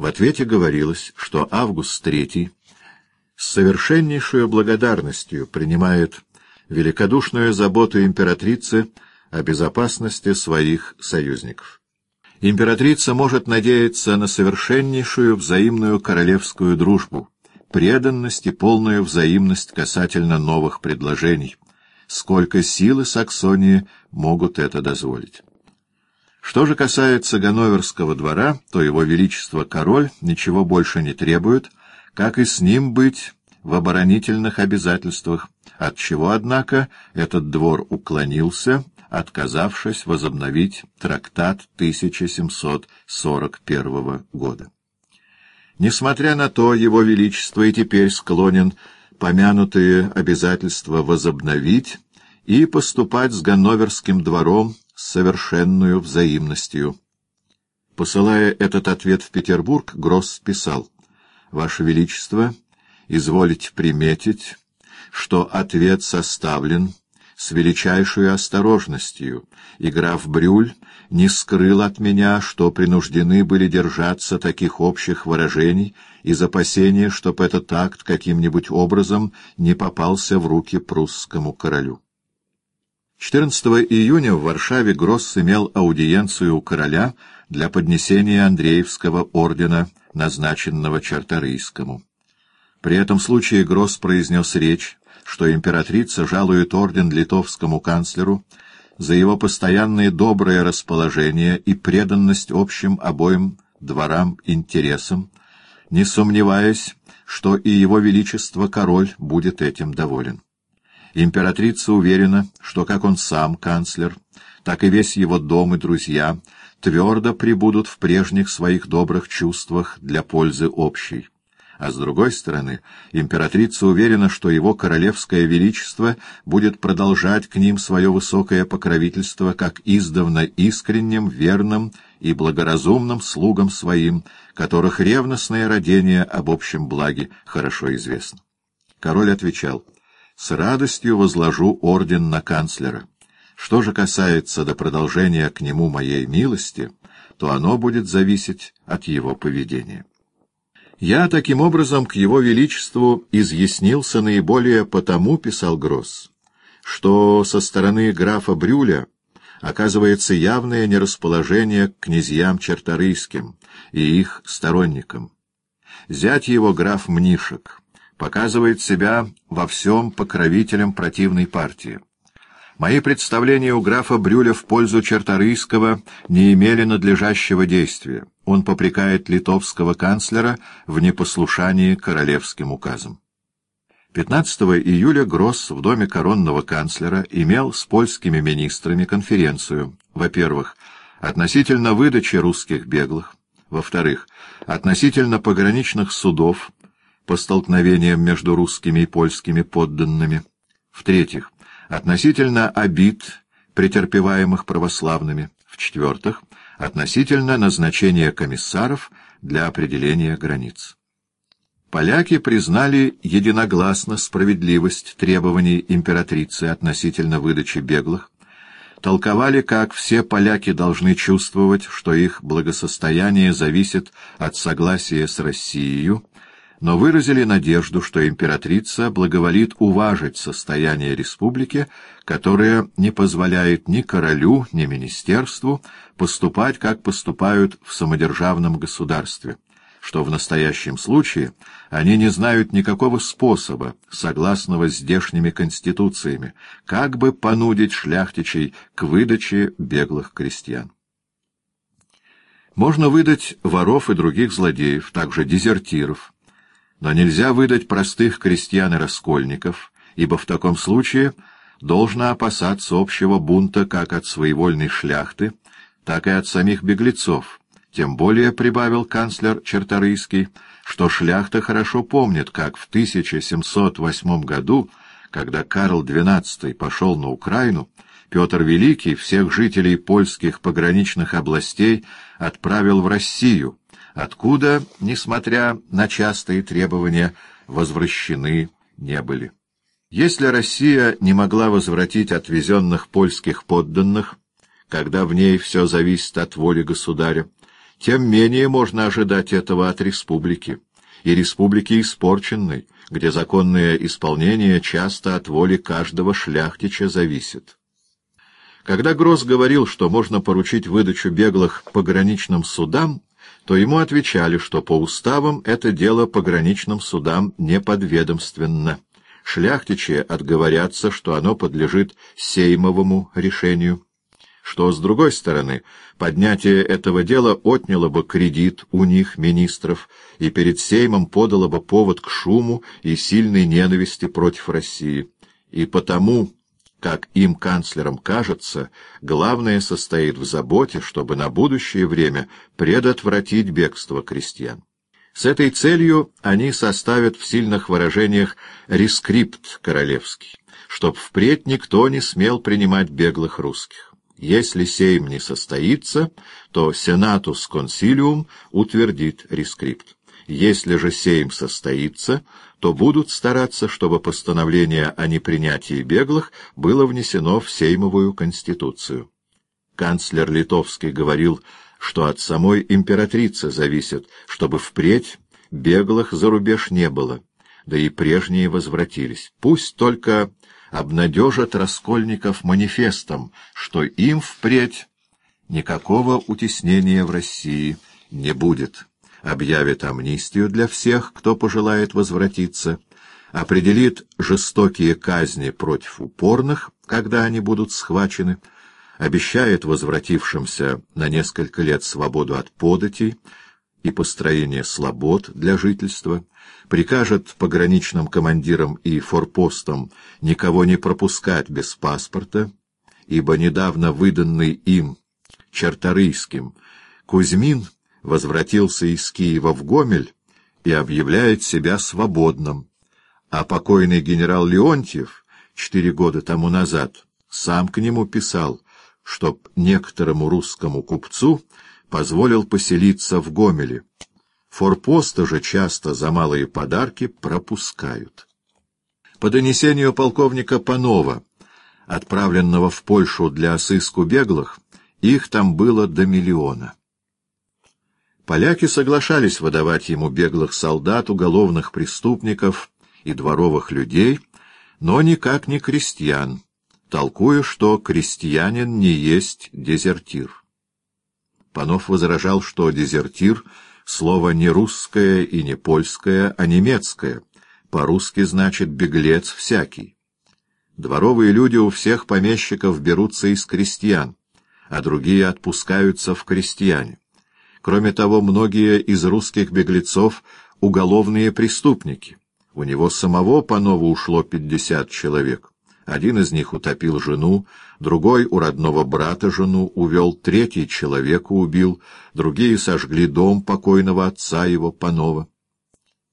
В ответе говорилось, что Август III с совершеннейшей благодарностью принимает великодушную заботу императрицы о безопасности своих союзников. Императрица может надеяться на совершеннейшую взаимную королевскую дружбу, преданность и полную взаимность касательно новых предложений, сколько силы Саксонии могут это дозволить. Что же касается Ганноверского двора, то его величество король ничего больше не требует, как и с ним быть в оборонительных обязательствах, от чего, однако, этот двор уклонился, отказавшись возобновить трактат 1741 года. Несмотря на то, его величество и теперь склонен помянутые обязательства возобновить и поступать с Ганноверским двором совершенную взаимностью. Посылая этот ответ в Петербург, Гросс писал, «Ваше Величество, изволите приметить, что ответ составлен с величайшей осторожностью, и граф Брюль не скрыл от меня, что принуждены были держаться таких общих выражений из опасения, чтоб этот акт каким-нибудь образом не попался в руки прусскому королю. 14 июня в Варшаве Гросс имел аудиенцию у короля для поднесения Андреевского ордена, назначенного Чарторийскому. При этом случае Гросс произнес речь, что императрица жалует орден литовскому канцлеру за его постоянное доброе расположение и преданность общим обоим дворам интересам, не сомневаясь, что и его величество король будет этим доволен. Императрица уверена, что как он сам, канцлер, так и весь его дом и друзья твердо прибудут в прежних своих добрых чувствах для пользы общей. А с другой стороны, императрица уверена, что его королевское величество будет продолжать к ним свое высокое покровительство как издавна искренним, верным и благоразумным слугам своим, которых ревностное родение об общем благе хорошо известно. Король отвечал — с радостью возложу орден на канцлера. Что же касается до продолжения к нему моей милости, то оно будет зависеть от его поведения. Я таким образом к его величеству изъяснился наиболее потому, писал Гросс, что со стороны графа Брюля оказывается явное нерасположение к князьям черторийским и их сторонникам. Зять его граф Мнишек — показывает себя во всем покровителем противной партии. Мои представления у графа Брюля в пользу Черторийского не имели надлежащего действия. Он попрекает литовского канцлера в непослушании королевским указам. 15 июля Гросс в доме коронного канцлера имел с польскими министрами конференцию. Во-первых, относительно выдачи русских беглых. Во-вторых, относительно пограничных судов, по столкновениям между русскими и польскими подданными. В-третьих, относительно обид, претерпеваемых православными. В-четвертых, относительно назначения комиссаров для определения границ. Поляки признали единогласно справедливость требований императрицы относительно выдачи беглых, толковали, как все поляки должны чувствовать, что их благосостояние зависит от согласия с Россией, но выразили надежду, что императрица благоволит уважить состояние республики, которое не позволяет ни королю, ни министерству поступать, как поступают в самодержавном государстве, что в настоящем случае они не знают никакого способа, согласного с здешними конституциями, как бы понудить шляхтичей к выдаче беглых крестьян. Можно выдать воров и других злодеев, также дезертиров, но нельзя выдать простых крестьян и раскольников, ибо в таком случае должно опасаться общего бунта как от своевольной шляхты, так и от самих беглецов. Тем более, прибавил канцлер Черторийский, что шляхта хорошо помнит, как в 1708 году, когда Карл XII пошел на Украину, Петр Великий всех жителей польских пограничных областей отправил в Россию, откуда, несмотря на частые требования, возвращены не были. Если Россия не могла возвратить отвезенных польских подданных, когда в ней все зависит от воли государя, тем менее можно ожидать этого от республики, и республики испорченной, где законное исполнение часто от воли каждого шляхтича зависит. Когда Гросс говорил, что можно поручить выдачу беглых пограничным судам, то ему отвечали, что по уставам это дело пограничным судам не подведомственно. Шляхтичи отговорятся, что оно подлежит сеймовому решению что, с другой стороны, поднятие этого дела отняло бы кредит у них, министров, и перед Сеймом подало бы повод к шуму и сильной ненависти против России. И потому, как им, канцлерам, кажется, главное состоит в заботе, чтобы на будущее время предотвратить бегство крестьян. С этой целью они составят в сильных выражениях рескрипт королевский, чтоб впредь никто не смел принимать беглых русских. Если сейм не состоится, то сенатус консилиум утвердит рескрипт. Если же сейм состоится, то будут стараться, чтобы постановление о непринятии беглых было внесено в сеймовую конституцию. Канцлер Литовский говорил, что от самой императрицы зависит, чтобы впредь беглых за рубеж не было, да и прежние возвратились. Пусть только обнадежат раскольников манифестом, что им впредь никакого утеснения в России не будет, объявит амнистию для всех, кто пожелает возвратиться, определит жестокие казни против упорных, когда они будут схвачены, обещает возвратившимся на несколько лет свободу от податей и построение слобод для жительства, прикажет пограничным командирам и форпостам никого не пропускать без паспорта, ибо недавно выданный им Черторийским Кузьмин возвратился из Киева в Гомель и объявляет себя свободным, а покойный генерал Леонтьев четыре года тому назад сам к нему писал, чтоб некоторому русскому купцу позволил поселиться в Гомеле, Форпоста же часто за малые подарки пропускают. По донесению полковника Панова, отправленного в Польшу для сыску беглых, их там было до миллиона. Поляки соглашались выдавать ему беглых солдат, уголовных преступников и дворовых людей, но никак не крестьян, толкуя, что крестьянин не есть дезертир. Панов возражал, что дезертир — Слово не русское и не польское, а немецкое. По-русски значит «беглец всякий». Дворовые люди у всех помещиков берутся из крестьян, а другие отпускаются в крестьяне. Кроме того, многие из русских беглецов — уголовные преступники. У него самого по нову ушло пятьдесят человек. Один из них утопил жену, другой у родного брата жену увел, третий человека убил, другие сожгли дом покойного отца его Панова.